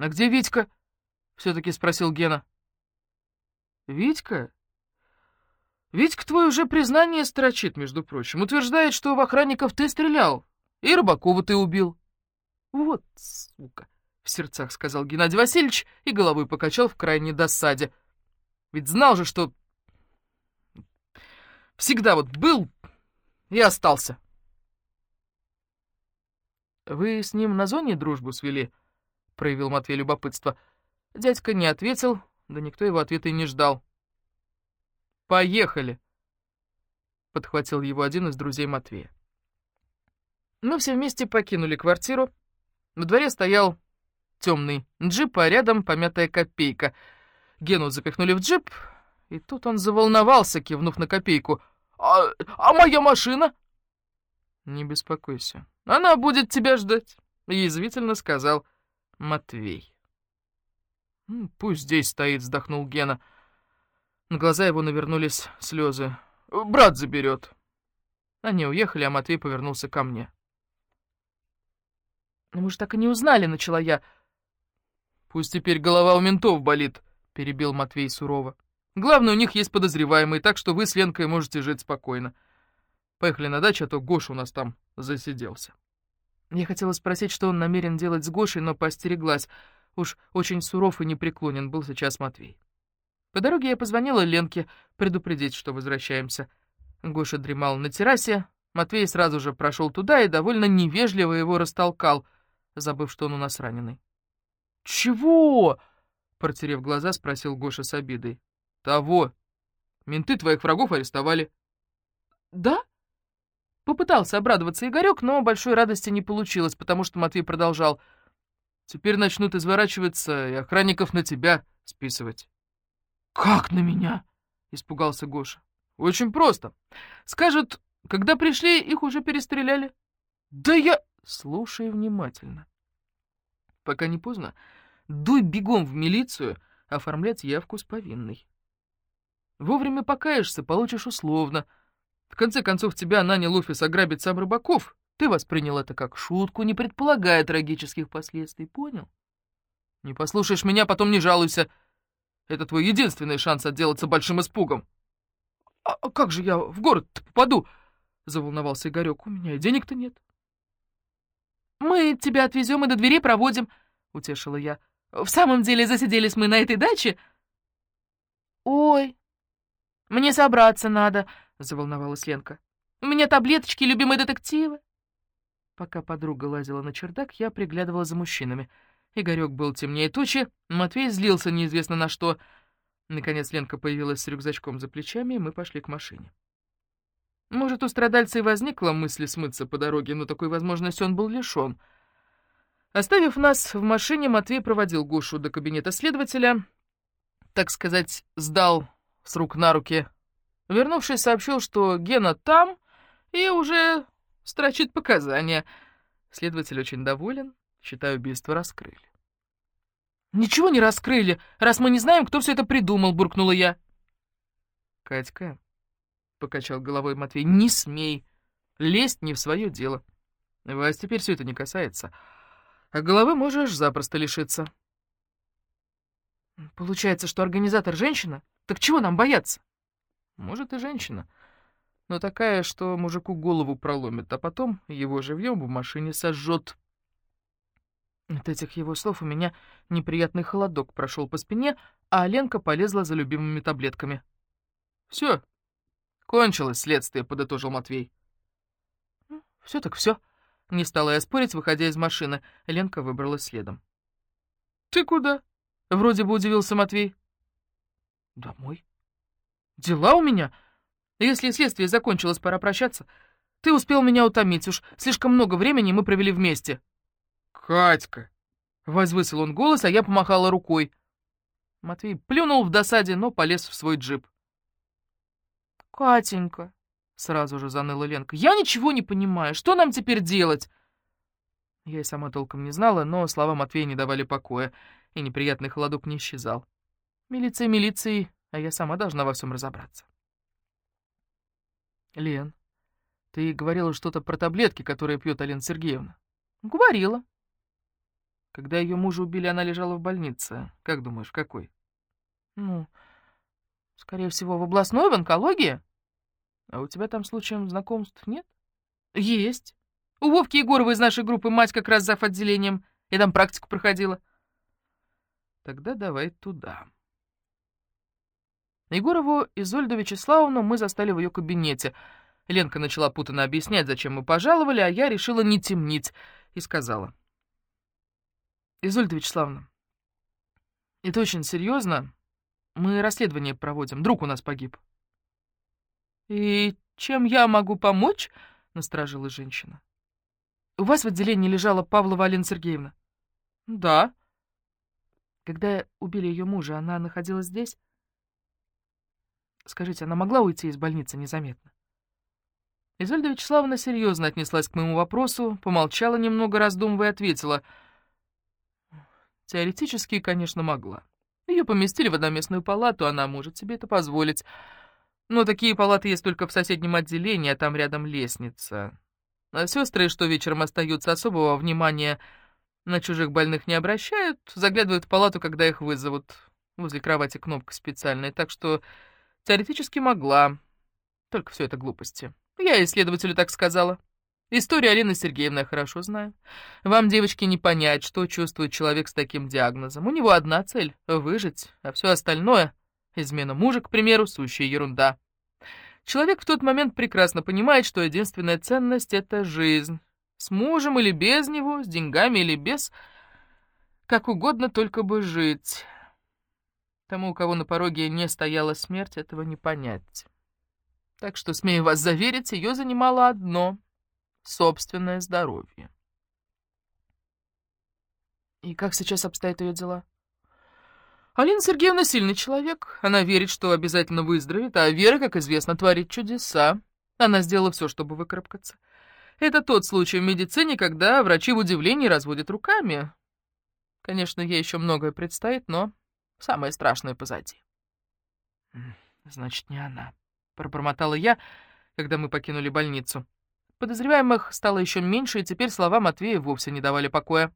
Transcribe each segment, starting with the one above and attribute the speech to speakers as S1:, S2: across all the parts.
S1: «А где Витька?» — все-таки спросил Гена. «Витька?» «Витька твой уже признание строчит, между прочим. Утверждает, что в охранников ты стрелял, и Рыбакова ты убил». «Вот сука!» — в сердцах сказал Геннадий Васильевич и головой покачал в крайней досаде. «Ведь знал же, что всегда вот был и остался». «Вы с ним на зоне дружбу свели?» — проявил Матвей любопытство. Дядька не ответил, да никто его ответа и не ждал. «Поехали!» — подхватил его один из друзей Матвея. Мы все вместе покинули квартиру. На дворе стоял темный джип, а рядом помятая копейка. Гену запихнули в джип, и тут он заволновался, кивнув на копейку. «А, а моя машина?» «Не беспокойся, она будет тебя ждать», — язвительно сказал Матвей. «Пусть здесь стоит», — вздохнул Гена. На глаза его навернулись слезы. «Брат заберет». Они уехали, а Матвей повернулся ко мне. «Ну мы же так и не узнали», — начала я. «Пусть теперь голова у ментов болит», — перебил Матвей сурово. «Главное, у них есть подозреваемые, так что вы с Ленкой можете жить спокойно. Поехали на дачу, а то Гоша у нас там засиделся». Я хотела спросить, что он намерен делать с Гошей, но постереглась. Уж очень суров и непреклонен был сейчас Матвей. По дороге я позвонила Ленке предупредить, что возвращаемся. Гоша дремал на террасе, Матвей сразу же прошел туда и довольно невежливо его растолкал — забыв, что он у нас раненый. «Чего?» — протерев глаза, спросил Гоша с обидой. «Того. Менты твоих врагов арестовали». «Да?» Попытался обрадоваться Игорек, но большой радости не получилось, потому что Матвей продолжал. «Теперь начнут изворачиваться и охранников на тебя списывать». «Как на меня?» — испугался Гоша. «Очень просто. Скажут, когда пришли, их уже перестреляли». «Да я...» «Слушай внимательно. Пока не поздно, дуй бегом в милицию оформлять явку с повинной. Вовремя покаешься, получишь условно. В конце концов, тебя нанял офис ограбить сам Рыбаков. Ты воспринял это как шутку, не предполагая трагических последствий, понял? Не послушаешь меня, потом не жалуйся. Это твой единственный шанс отделаться большим испугом. «А, а как же я в город попаду?» — заволновался Игорек. «У меня и денег-то нет». «Мы тебя отвезем и до двери проводим», — утешила я. «В самом деле засиделись мы на этой даче?» «Ой, мне собраться надо», — заволновалась Ленка. «У меня таблеточки, любимые детективы». Пока подруга лазила на чердак, я приглядывала за мужчинами. Игорек был темнее тучи, Матвей злился неизвестно на что. Наконец Ленка появилась с рюкзачком за плечами, и мы пошли к машине. Может, у страдальца и возникла мысль смыться по дороге, но такой возможности он был лишён. Оставив нас в машине, Матвей проводил Гошу до кабинета следователя, так сказать, сдал с рук на руки. Вернувшись, сообщил, что Гена там и уже строчит показания. Следователь очень доволен, считаю, убийство раскрыли. «Ничего не раскрыли, раз мы не знаем, кто все это придумал», — буркнула я. «Катька, покачал головой Матвей. «Не смей! Лезть не в свое дело. Вас теперь все это не касается. А головы можешь запросто лишиться». «Получается, что организатор женщина? Так чего нам бояться?» «Может, и женщина. Но такая, что мужику голову проломит, а потом его живьем в машине сожжет». От этих его слов у меня неприятный холодок прошел по спине, а Ленка полезла за любимыми таблетками. «Все, «Кончилось следствие», — подытожил Матвей. «Все так все», — не стала я спорить, выходя из машины. Ленка выбралась следом. «Ты куда?» — вроде бы удивился Матвей. «Домой. Дела у меня. Если следствие закончилось, пора прощаться. Ты успел меня утомить, уж слишком много времени мы провели вместе». «Катька!» — возвысил он голос, а я помахала рукой. Матвей плюнул в досаде, но полез в свой джип. «Катенька», — сразу же заныла Ленка, — «я ничего не понимаю. Что нам теперь делать?» Я и сама толком не знала, но слова Матвея не давали покоя, и неприятный холодок не исчезал. Милиция милицией, а я сама должна во всем разобраться. «Лен, ты говорила что-то про таблетки, которые пьет Алена Сергеевна?» «Говорила». Когда ее мужа убили, она лежала в больнице. Как думаешь, какой?
S2: Ну, скорее всего, в областной, в онкологии.
S1: А у тебя там случаем знакомств нет?
S2: Есть. У Вовки Егорова из нашей группы мать как раз зав. отделением. Я там практику проходила.
S1: Тогда давай туда. Егорову Изольду Вячеславовну мы застали в ее кабинете. Ленка начала путанно объяснять, зачем мы пожаловали, а я решила не темнить и сказала. «Изольда Вячеславовна, это очень серьезно. Мы расследование проводим. Друг у нас погиб».
S2: «И чем я могу помочь?» — насторожилась женщина.
S1: «У вас в отделении лежала Павлова Алина Сергеевна?»
S2: «Да».
S1: Когда убили ее мужа, она находилась здесь? Скажите, она могла уйти из больницы незаметно? Изольда Вячеславовна серьезно отнеслась к моему вопросу, помолчала немного, раздумывая, ответила. Теоретически, конечно, могла. Ее поместили в одноместную палату, она может себе это позволить. Но такие палаты есть только в соседнем отделении, а там рядом лестница. А сестры, что вечером остаются, особого внимания на чужих больных не обращают, заглядывают в палату, когда их вызовут. Возле кровати кнопка специальная, так что теоретически могла. Только все это глупости. Я исследователю так сказала. Историю Алины Сергеевны я хорошо знаю. Вам, девочки, не понять, что чувствует человек с таким диагнозом. У него одна цель — выжить, а все остальное — измена мужа, к примеру, сущая ерунда. Человек в тот момент прекрасно понимает, что единственная ценность — это жизнь. С мужем или без него, с деньгами или без, как угодно, только бы жить. Тому, у кого на пороге не стояла смерть, этого не понять. Так что, смею вас заверить, ее занимало одно — собственное здоровье.
S2: И как сейчас обстоят ее дела?
S1: Алина Сергеевна сильный человек. Она верит, что обязательно выздоровеет, а вера, как известно, творит чудеса. Она сделала все, чтобы выкарабкаться. Это тот случай в медицине, когда врачи в удивлении разводят руками. Конечно, ей еще многое предстоит, но самое страшное позади.
S2: Значит, не она,
S1: пробормотала я, когда мы покинули больницу. Подозреваемых стало еще меньше, и теперь слова Матвея вовсе не давали покоя.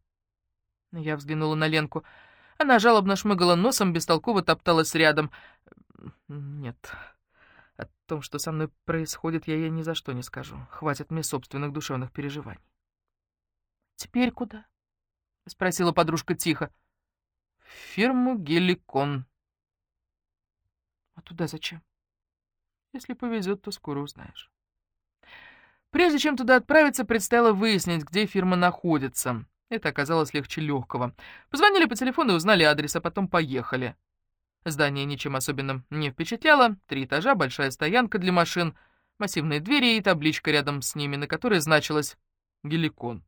S1: Я взглянула на Ленку. Она жалобно шмыгала носом, бестолково топталась рядом. Нет, о том, что со мной происходит, я ей ни за что не скажу. Хватит мне собственных душевных переживаний.
S2: «Теперь куда?»
S1: — спросила подружка тихо. «В фирму Геликон».
S2: «А туда зачем?»
S1: «Если повезет, то скоро узнаешь». Прежде чем туда отправиться, предстояло выяснить, где фирма находится. Это оказалось легче легкого. Позвонили по телефону и узнали адрес, а потом поехали. Здание ничем особенным не впечатляло. Три этажа, большая стоянка для машин, массивные двери и табличка рядом с ними, на которой значилось «Геликон».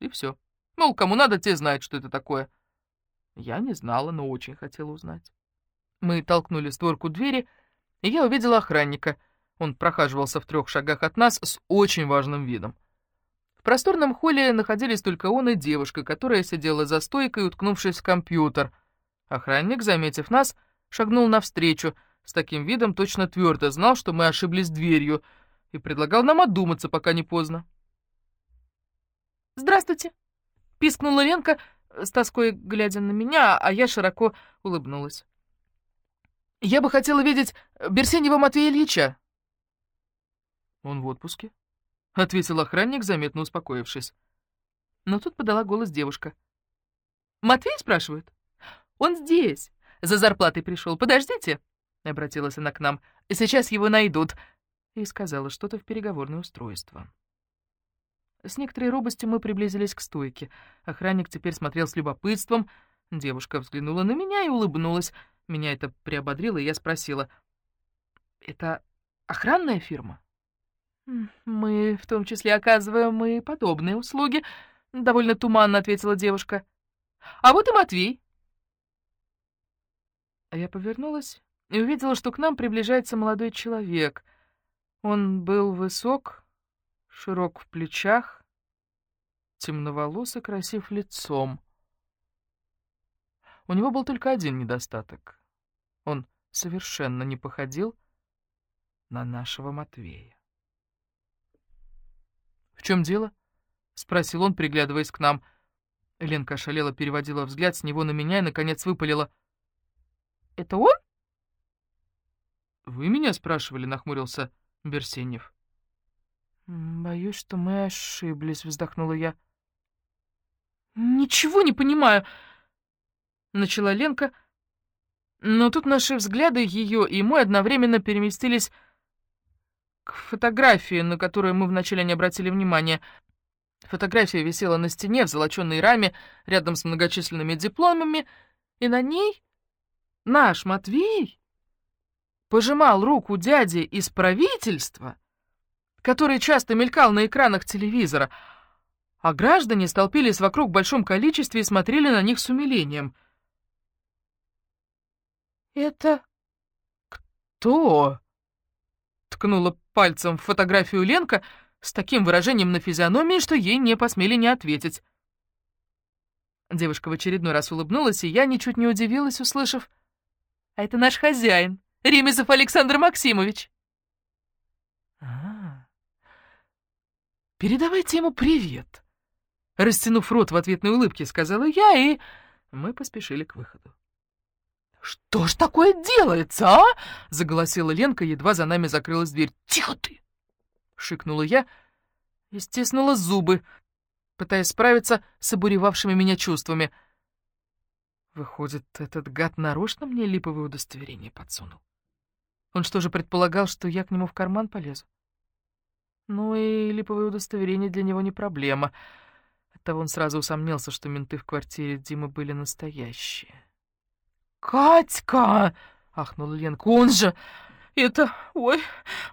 S1: И все. Мол, кому надо, те знают, что это такое. Я не знала, но очень хотела узнать. Мы толкнули створку двери, и я увидела охранника. Он прохаживался в трех шагах от нас с очень важным видом. В просторном холле находились только он и девушка, которая сидела за стойкой, уткнувшись в компьютер. Охранник, заметив нас, шагнул навстречу, с таким видом точно твердо знал, что мы ошиблись дверью, и предлагал нам одуматься, пока не поздно.
S2: «Здравствуйте!» — пискнула Ленка, с тоской глядя на меня, а я широко улыбнулась. «Я бы хотела видеть Берсенева Матвея Ильича».
S1: «Он в отпуске?» — ответил охранник, заметно успокоившись. Но тут подала голос девушка.
S2: «Матвей?» — спрашивают. «Он здесь. За зарплатой пришел. Подождите!» — обратилась она к нам. «Сейчас его найдут!» И сказала что-то в переговорное устройство. С некоторой робостью мы приблизились к стойке. Охранник теперь смотрел с любопытством. Девушка взглянула на меня и улыбнулась. Меня это приободрило, и я спросила. «Это охранная фирма?» «Мы в том числе оказываем и подобные услуги», — довольно туманно ответила девушка. «А вот и Матвей».
S1: А я повернулась и увидела, что к нам приближается молодой человек. Он был высок, широк в плечах, темноволос и красив лицом. У него был только один недостаток. Он совершенно не походил на нашего Матвея. «В чем дело?» — спросил он, приглядываясь к нам.
S2: Ленка ошалела, переводила взгляд с него на меня и, наконец, выпалила. «Это он?»
S1: «Вы меня спрашивали?» — нахмурился Берсенев.
S2: «Боюсь, что мы ошиблись», — вздохнула я. «Ничего не понимаю», — начала Ленка, но тут наши взгляды, ее и мой, одновременно переместились к фотографии, на которую мы вначале не обратили внимания. Фотография висела на стене в золоченной раме рядом с многочисленными дипломами, и на ней наш Матвей пожимал руку дяди из правительства, который часто мелькал на экранах телевизора, а граждане столпились вокруг в большом количестве и смотрели на них с умилением. «Это кто?» — ткнула пальцем в фотографию Ленка с таким выражением на физиономии, что ей не посмели не ответить. Девушка в очередной раз улыбнулась, и я ничуть не удивилась, услышав. «А это наш хозяин, Ремезов Александр Максимович». А, -а, а «Передавайте ему привет», — растянув рот в ответной улыбке, сказала я, и мы поспешили к выходу. «Что ж такое делается, а?» — заголосила Ленка, едва за нами закрылась дверь. «Тихо ты!» — шикнула я и стиснула зубы, пытаясь справиться с обуревавшими меня чувствами. Выходит, этот гад нарочно мне липовое удостоверение подсунул. Он что же предполагал, что я к нему в карман полезу? Ну и липовое удостоверение для него не проблема. Оттого он сразу усомнился, что менты в квартире Димы были настоящие. «Катька!» — ахнула Ленка. «Он же... Это... Ой,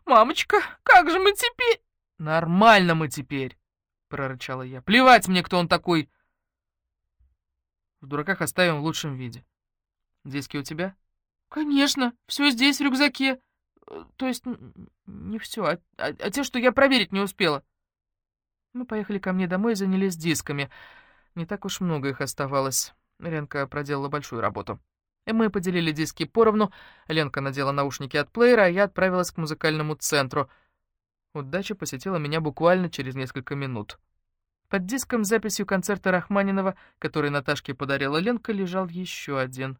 S2: мамочка, как же мы теперь...» «Нормально мы теперь!» — прорычала я. «Плевать мне, кто он такой!» В дураках оставим в лучшем виде. Диски у тебя? Конечно, все здесь, в рюкзаке. То есть не все, а, а, а те, что я проверить не успела. Мы поехали ко мне домой и занялись дисками. Не так уж много их оставалось. Ленка проделала большую работу. Мы поделили диски поровну, Ленка надела наушники от плеера, а я отправилась к музыкальному центру. Удача посетила меня буквально через несколько минут. Под диском с записью концерта Рахманинова, который Наташке подарила Ленка, лежал еще один.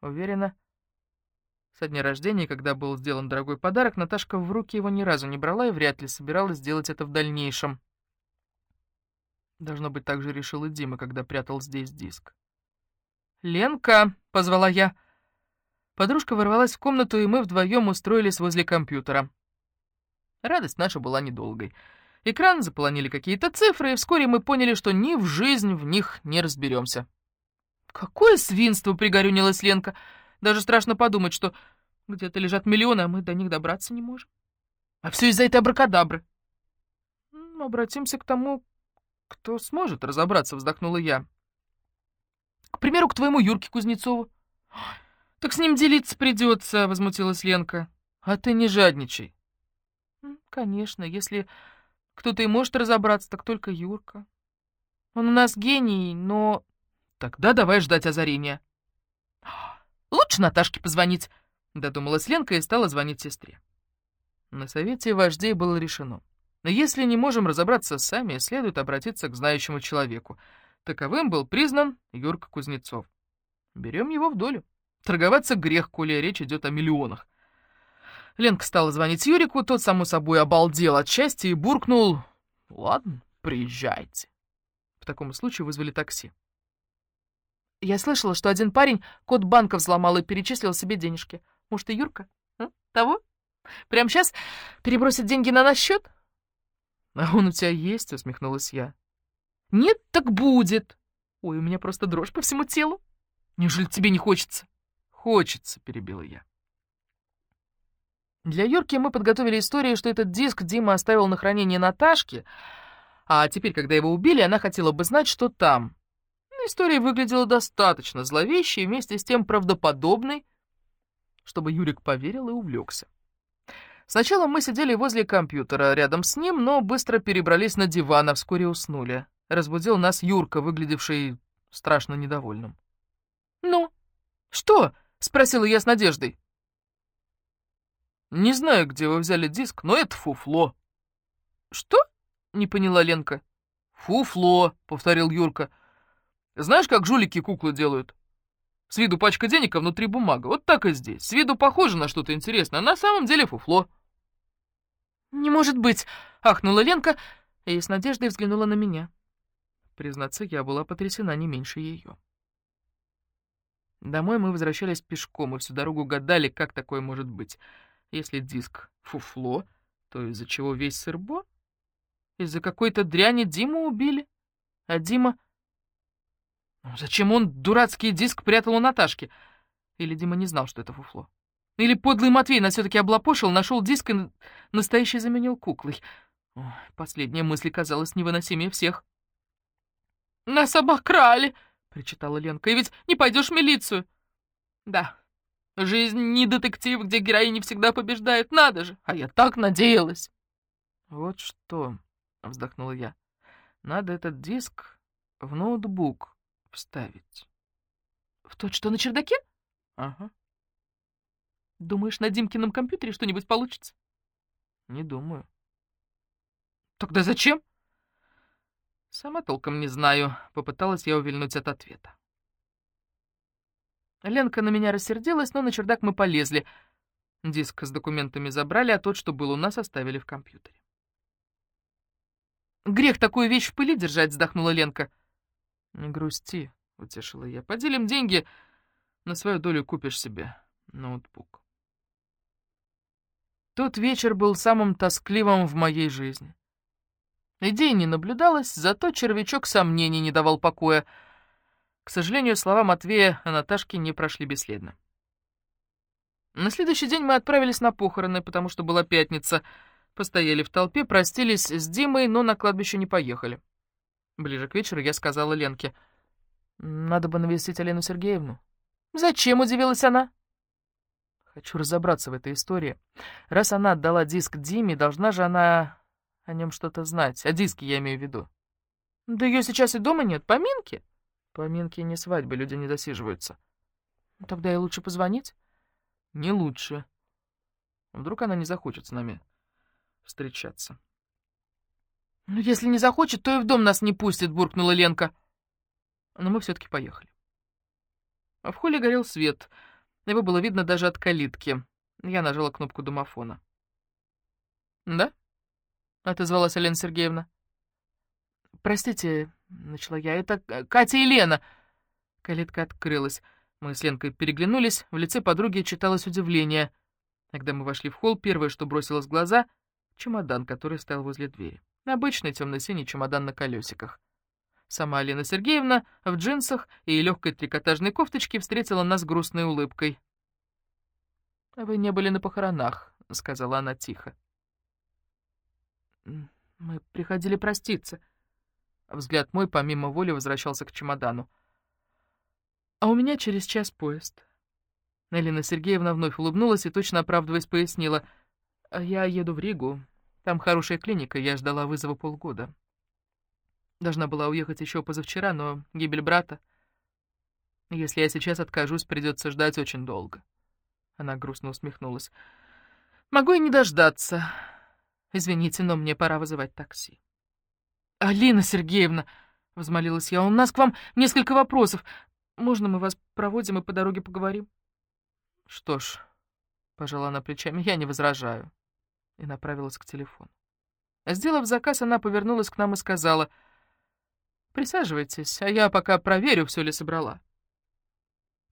S2: Уверена, со дня рождения, когда был сделан дорогой подарок, Наташка в руки его ни разу не брала и вряд ли собиралась сделать это в дальнейшем. Должно быть, так же решил и Дима, когда прятал здесь диск. «Ленка!» — позвала я. Подружка ворвалась в комнату, и мы вдвоем устроились возле компьютера. Радость наша была недолгой. Экран заполонили какие-то цифры, и вскоре мы поняли, что ни в жизнь в них не разберемся. «Какое свинство!» — пригорюнилась Ленка. «Даже страшно подумать, что где-то лежат миллионы, а мы до них добраться не можем. А все из-за этой абракадабры». «Обратимся к тому, кто сможет разобраться», — вздохнула я. К примеру, к твоему Юрке Кузнецову. Так с ним делиться придется, возмутилась Ленка. А ты не жадничай. Конечно, если кто-то и может разобраться, так только Юрка. Он у нас гений, но... Тогда давай ждать озарения. Лучше Наташке позвонить, додумалась Ленка и стала звонить сестре. На совете вождей было решено. Но если не можем разобраться сами, следует обратиться к знающему человеку — Таковым был признан Юрка Кузнецов. Берем его в долю. Торговаться грех, коли речь идет о миллионах. Ленка стала звонить Юрику, тот, само собой, обалдел от счастья и буркнул «Ладно, приезжайте». В таком случае вызвали такси. Я слышала, что один парень код банка взломал и перечислил себе денежки. Может, и Юрка? А? Того? Прямо сейчас перебросит деньги на наш счет? А он у тебя есть, усмехнулась я. Нет, так будет. Ой, у меня просто дрожь по всему телу. Неужели тебе не хочется? Хочется, перебила я. Для Юрки мы подготовили историю, что этот диск Дима оставил на хранение Наташке, а теперь, когда его убили, она хотела бы знать, что там. История выглядела достаточно зловещей и вместе с тем правдоподобной, чтобы Юрик поверил и увлекся. Сначала мы сидели возле компьютера рядом с ним, но быстро перебрались на диван, а вскоре уснули разбудил нас Юрка, выглядевший страшно недовольным. «Ну, что?» — спросила я с надеждой. «Не знаю, где вы взяли диск, но это фуфло». «Что?» — не поняла Ленка. «Фуфло», — повторил Юрка.
S1: Знаешь, как жулики куклы делают? С виду пачка денег, а внутри бумага. Вот так и здесь. С виду похоже на что-то интересное, а на самом деле фуфло.
S2: «Не может быть!» — ахнула Ленка и с надеждой взглянула на меня. Признаться, я была потрясена не меньше ее. Домой мы возвращались пешком и всю дорогу гадали, как такое может быть. Если диск фуфло, то из-за чего весь сырбо? Из-за какой-то дряни Диму убили? А Дима... Ну, зачем он дурацкий диск прятал у Наташки? Или Дима не знал, что это фуфло? Или подлый Матвей нас все-таки облапошил, нашел диск и настоящий заменил куклой? Ой, последняя мысль казалась невыносимее всех. «Нас обокрали!» — причитала Ленка. «И ведь не пойдешь в милицию!» «Да, жизнь не детектив, где героини всегда побеждают. Надо же! А я так надеялась!» «Вот что!» — вздохнула я. «Надо этот диск в ноутбук вставить». «В тот, что на чердаке?»
S1: «Ага».
S2: «Думаешь, на Димкином компьютере что-нибудь получится?»
S1: «Не думаю».
S2: «Тогда зачем?»
S1: «Сама толком не знаю», — попыталась я увильнуть от ответа.
S2: Ленка на меня рассердилась, но на чердак мы полезли. Диск с документами забрали, а тот, что был у нас, оставили в компьютере. «Грех такую вещь в пыли держать», — вздохнула Ленка.
S1: «Не грусти», — утешила я. «Поделим деньги, на свою долю купишь себе ноутбук». Тот вечер был самым тоскливым в моей жизни. Идей не наблюдалось, зато червячок сомнений не давал покоя. К сожалению, слова Матвея о Наташке не прошли бесследно. На следующий день мы отправились на похороны, потому что была пятница. Постояли в толпе, простились с Димой, но на кладбище не поехали. Ближе к вечеру я сказала Ленке, «Надо бы навестить Алену Сергеевну».
S2: «Зачем?» — удивилась она.
S1: «Хочу разобраться в этой истории. Раз она отдала диск Диме, должна же она о нем что-то знать. О диске я имею в виду.
S2: Да ее сейчас и дома нет. Поминки?
S1: Поминки не свадьбы, люди не засиживаются.
S2: Тогда и лучше позвонить?
S1: Не лучше. Вдруг она не захочет с нами встречаться.
S2: Ну, если не захочет, то и в дом нас не пустит, буркнула Ленка.
S1: Но мы все-таки поехали. А в холле горел свет. Его было видно даже от калитки. Я нажала кнопку домофона. «Да?» — отозвалась Елена Сергеевна.
S2: «Простите», — начала я, — «это Катя и Лена».
S1: Калитка открылась. Мы с Ленкой переглянулись, в лице подруги читалось удивление. Когда мы вошли в холл, первое, что бросилось в глаза — чемодан, который стоял возле двери. Обычный темно-синий чемодан на колесиках. Сама Лена Сергеевна в джинсах и легкой трикотажной кофточке встретила нас грустной улыбкой. «Вы не были на похоронах», — сказала она тихо.
S2: Мы приходили проститься.
S1: Взгляд мой помимо воли возвращался к чемодану. А у меня через час поезд. Элина Сергеевна вновь улыбнулась и, точно оправдываясь, пояснила. Я еду в Ригу. Там хорошая клиника, я ждала вызова полгода. Должна была уехать еще позавчера, но гибель брата... Если я сейчас откажусь, придется ждать очень долго. Она грустно усмехнулась. Могу и не дождаться. Извините, но мне пора вызывать такси.
S2: «Алина Сергеевна!» — взмолилась я. «У нас к вам несколько вопросов. Можно мы вас проводим и по дороге поговорим?»
S1: «Что ж», — пожала она плечами, — «я не возражаю». И направилась к телефону. Сделав заказ, она повернулась к нам и сказала, «Присаживайтесь, а я пока проверю, все ли собрала».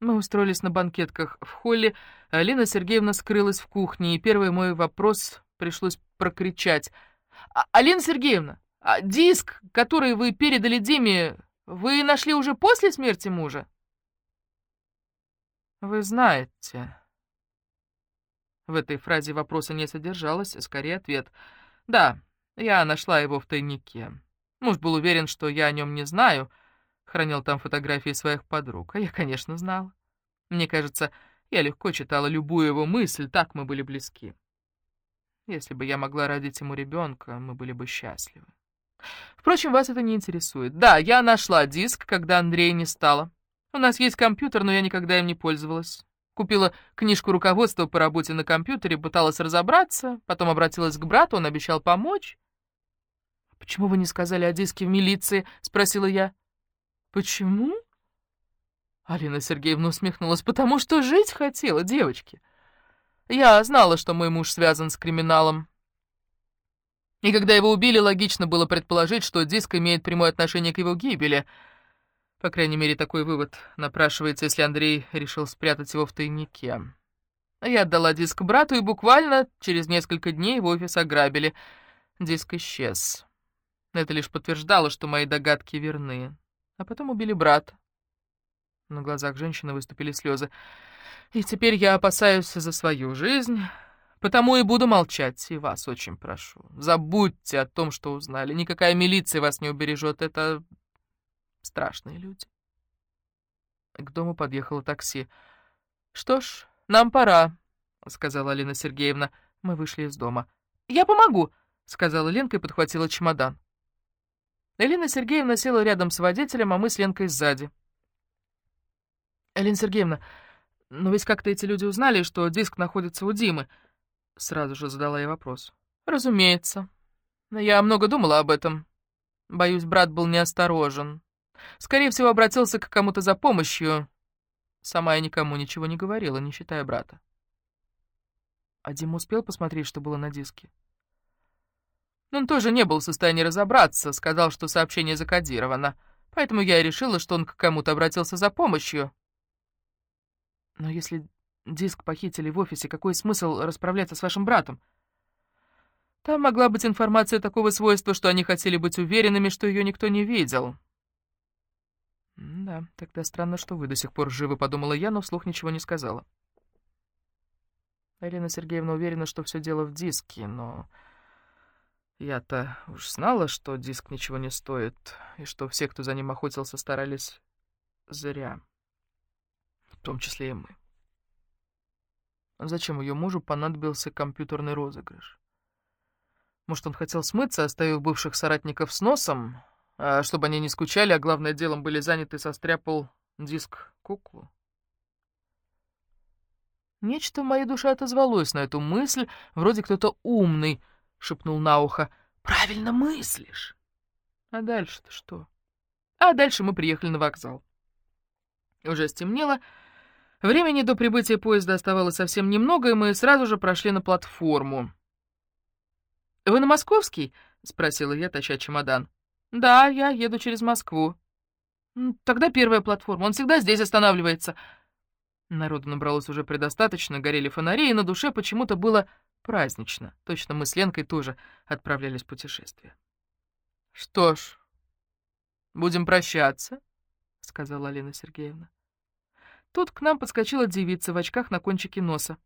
S1: Мы устроились на банкетках в холле, Алина Сергеевна скрылась в кухне, и первый мой вопрос пришлось прокричать. «А, «Алина Сергеевна, а диск, который вы передали Диме, вы нашли уже после смерти мужа?» «Вы знаете...» В этой фразе вопроса не содержалось, скорее ответ. «Да, я нашла его в тайнике. Муж был уверен, что я о нем не знаю, хранил там фотографии своих подруг, а я, конечно, знала. Мне кажется, я легко читала любую его мысль, так мы были близки. Если бы я могла родить ему ребенка, мы были бы счастливы. Впрочем, вас это не интересует. Да, я нашла диск, когда Андрея не стало. У нас есть компьютер, но я никогда им не пользовалась. Купила книжку руководства по работе на компьютере, пыталась разобраться, потом обратилась к брату, он обещал помочь. «Почему вы не сказали о диске в милиции?» — спросила я.
S2: «Почему?» Алина Сергеевна усмехнулась. «Потому что жить хотела, девочки. Я знала, что мой муж связан с криминалом. И когда его убили, логично было предположить, что диск имеет прямое отношение к его гибели. По крайней мере, такой вывод напрашивается, если Андрей решил спрятать его в тайнике. Я отдала диск брату, и буквально через несколько дней в офис ограбили. Диск исчез. Это лишь подтверждало, что мои догадки верны. А потом убили брата. На глазах женщины выступили слезы. И теперь я опасаюсь за свою жизнь, потому и буду молчать, и вас очень прошу. Забудьте о том, что узнали. Никакая милиция вас не убережет. Это страшные люди. К дому подъехало такси. Что ж, нам пора, сказала Алина Сергеевна. Мы вышли из дома. Я помогу, сказала Ленка и подхватила чемодан. Элина Сергеевна села рядом с водителем, а мы с Ленкой сзади. «Элина Сергеевна, но ведь как-то эти люди узнали, что диск находится у Димы?» Сразу же задала я вопрос. «Разумеется. Я много думала об этом. Боюсь, брат был неосторожен. Скорее всего, обратился к кому-то за помощью. Сама я никому ничего не говорила, не считая брата». А Дима успел посмотреть, что было на диске? Он тоже не был в состоянии разобраться, сказал, что сообщение закодировано. Поэтому я и решила, что он к кому-то обратился за помощью. Но если диск похитили в офисе, какой смысл расправляться с вашим братом? Там могла быть информация такого свойства, что они хотели быть уверенными, что ее никто не видел. Да, тогда странно, что вы до сих пор живы, подумала я, но вслух ничего не сказала. Елена Сергеевна уверена, что все дело в диске, но... Я-то уж знала, что диск ничего не стоит, и что все, кто за ним охотился, старались зря. В том числе и мы. Зачем ее мужу понадобился компьютерный розыгрыш? Может, он хотел смыться, оставив бывших соратников с носом, а чтобы они не скучали, а главное делом были заняты, состряпал диск куклу? Нечто в моей душе отозвалось на эту мысль, вроде кто-то умный — шепнул на ухо. «Правильно мыслишь!» А дальше-то что? А дальше мы приехали на вокзал. Уже стемнело, времени до прибытия поезда оставалось совсем немного, и мы сразу же прошли на платформу. «Вы на Московский?» — спросила я, таща чемодан. «Да, я еду через Москву». «Тогда первая платформа, он всегда здесь останавливается». Народу набралось уже предостаточно, горели фонари, и на душе почему-то было празднично. Точно мы с Ленкой тоже отправлялись в путешествие. «Что ж, будем прощаться», — сказала Алина Сергеевна. Тут к нам подскочила девица в очках на кончике носа.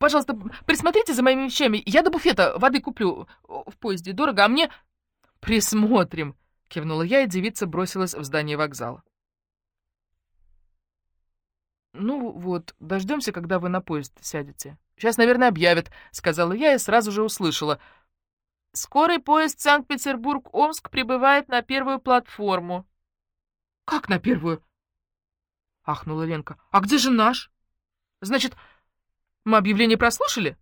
S2: «Пожалуйста, присмотрите за моими вещами. Я до буфета воды куплю. В поезде дорого, а мне...» «Присмотрим», — кивнула я, и девица бросилась в здание вокзала. «Ну вот, дождемся, когда вы на поезд сядете. Сейчас, наверное, объявят», — сказала я и сразу же услышала. «Скорый поезд Санкт-Петербург-Омск прибывает на первую платформу». «Как на первую?» — ахнула Ленка. «А где же наш? Значит, мы объявление прослушали?»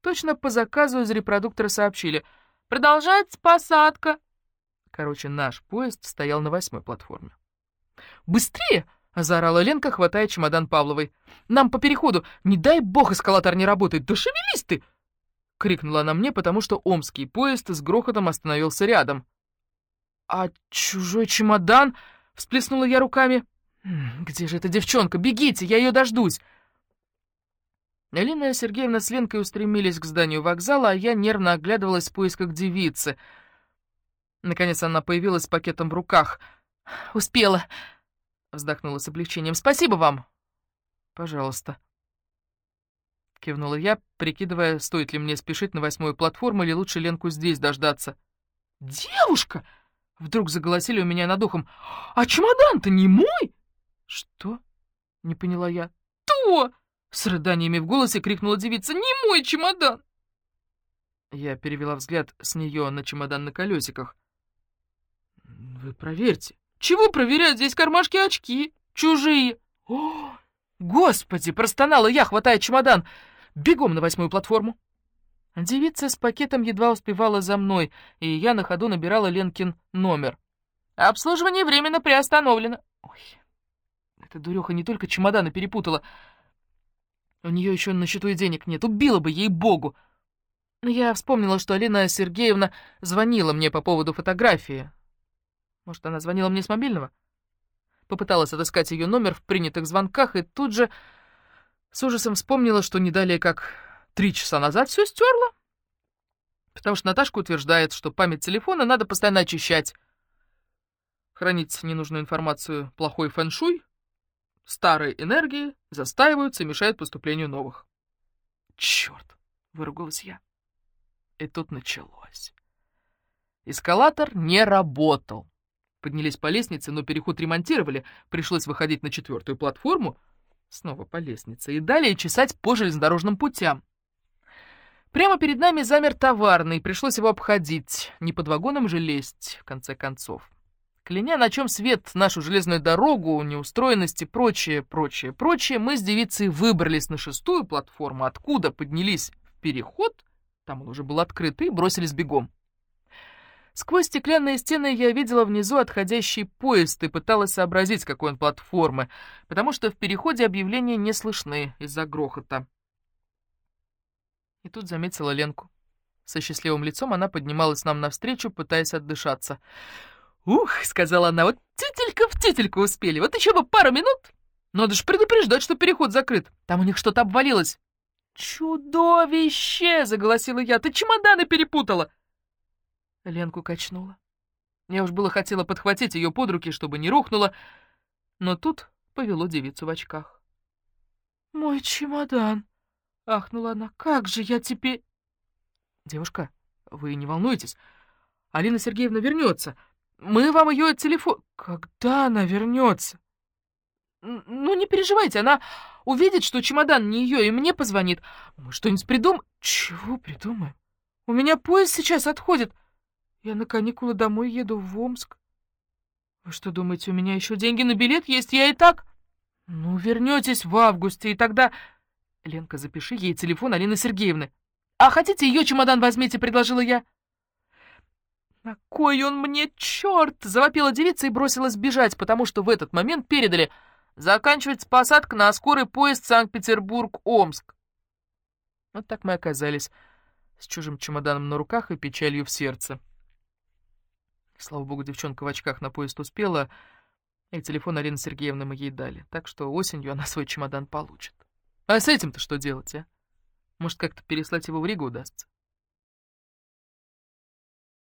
S2: Точно по заказу из репродуктора сообщили. «Продолжается посадка». Короче, наш поезд стоял на восьмой платформе. «Быстрее!» — заорала Ленка, хватая чемодан Павловой. «Нам по переходу! Не дай бог эскалатор не работает! Да шевелись ты!» — крикнула она мне, потому что омский поезд с грохотом остановился рядом. «А чужой чемодан?» — всплеснула я руками. «Где же эта девчонка? Бегите, я ее дождусь!» Алина Сергеевна с Ленкой устремились к зданию вокзала, а я нервно оглядывалась в поисках девицы. Наконец она появилась с пакетом в руках. «Успела!» Вздохнула с облегчением. «Спасибо вам!» «Пожалуйста». Кивнула я, прикидывая, стоит ли мне спешить на восьмую платформу или лучше Ленку здесь дождаться. «Девушка!» — вдруг заголосили у меня над ухом. «А чемодан-то не мой!» «Что?» — не поняла я. «То!» — с рыданиями в голосе крикнула девица. «Не мой чемодан!» Я перевела взгляд с нее на чемодан на колесиках. «Вы проверьте», чего проверять? Здесь кармашки очки. Чужие. О, господи, простонала я, хватая чемодан. Бегом на восьмую платформу. Девица с пакетом едва успевала за мной, и я на ходу набирала Ленкин номер. «Обслуживание временно приостановлено». Ой, эта дуреха не только чемоданы перепутала. У нее еще на счету и денег нет. Убила бы, ей-богу. Я вспомнила, что Алина Сергеевна звонила мне по поводу фотографии. Может, она звонила мне с мобильного? Попыталась отыскать ее номер в принятых звонках и тут же с ужасом вспомнила, что не далее как три часа назад все стерла. Потому что Наташка утверждает, что память телефона надо постоянно очищать. Хранить ненужную информацию — плохой фэншуй. Старые энергии застаиваются и мешают поступлению новых. «Черт!» — выругалась я. И тут началось. Эскалатор не работал. Поднялись по лестнице, но переход ремонтировали, пришлось выходить на четвертую платформу, снова по лестнице, и далее чесать по железнодорожным путям. Прямо перед нами замер товарный, пришлось его обходить, не под вагоном же лезть, в конце концов. Кляня, на чем свет нашу железную дорогу, неустроенности, прочее, прочее, прочее, мы с девицей выбрались на шестую платформу, откуда поднялись в переход, там он уже был открыт, и бросились бегом. Сквозь стеклянные стены я видела внизу отходящий поезд и пыталась сообразить, какой он платформы, потому что в переходе объявления не слышны из-за грохота. И тут заметила Ленку. Со счастливым лицом она поднималась нам навстречу, пытаясь отдышаться. «Ух!» — сказала она, — «вот тителька в тительку успели, вот еще бы пару минут. Надо же предупреждать, что переход закрыт. Там у них что-то обвалилось». «Чудовище!» — заголосила я. «Ты чемоданы перепутала!» Ленку качнула. Я уж было хотела подхватить ее под руки, чтобы не рухнула, но тут повело девицу в очках. «Мой чемодан!» — ахнула она. «Как же я теперь...» «Девушка, вы не волнуйтесь. Алина Сергеевна вернется. Мы вам ее телефон...» «Когда она вернется?» «Ну, не переживайте, она увидит, что чемодан не ее, и мне позвонит. Мы что-нибудь придумаем?» «Чего придумаем? У меня поезд сейчас отходит. Я на каникулы домой еду в Омск. Вы что думаете, у меня еще деньги на билет есть? Я и так...» «Ну, вернетесь в августе, и тогда...» «Ленка, запиши ей телефон Алины Сергеевны». «А хотите, ее чемодан возьмите?» — предложила я. «На он мне, черт!» — завопила девица и бросилась бежать, потому что в этот момент передали «Заканчивается посадка на скорый поезд Санкт-Петербург-Омск». Вот так мы оказались с чужим чемоданом на руках и печалью в сердце. Слава богу, девчонка в очках на поезд успела, и телефон Арины Сергеевны мы ей дали, так что осенью она свой чемодан получит. А с этим-то что делать, а? Может, как-то переслать его в Ригу удастся?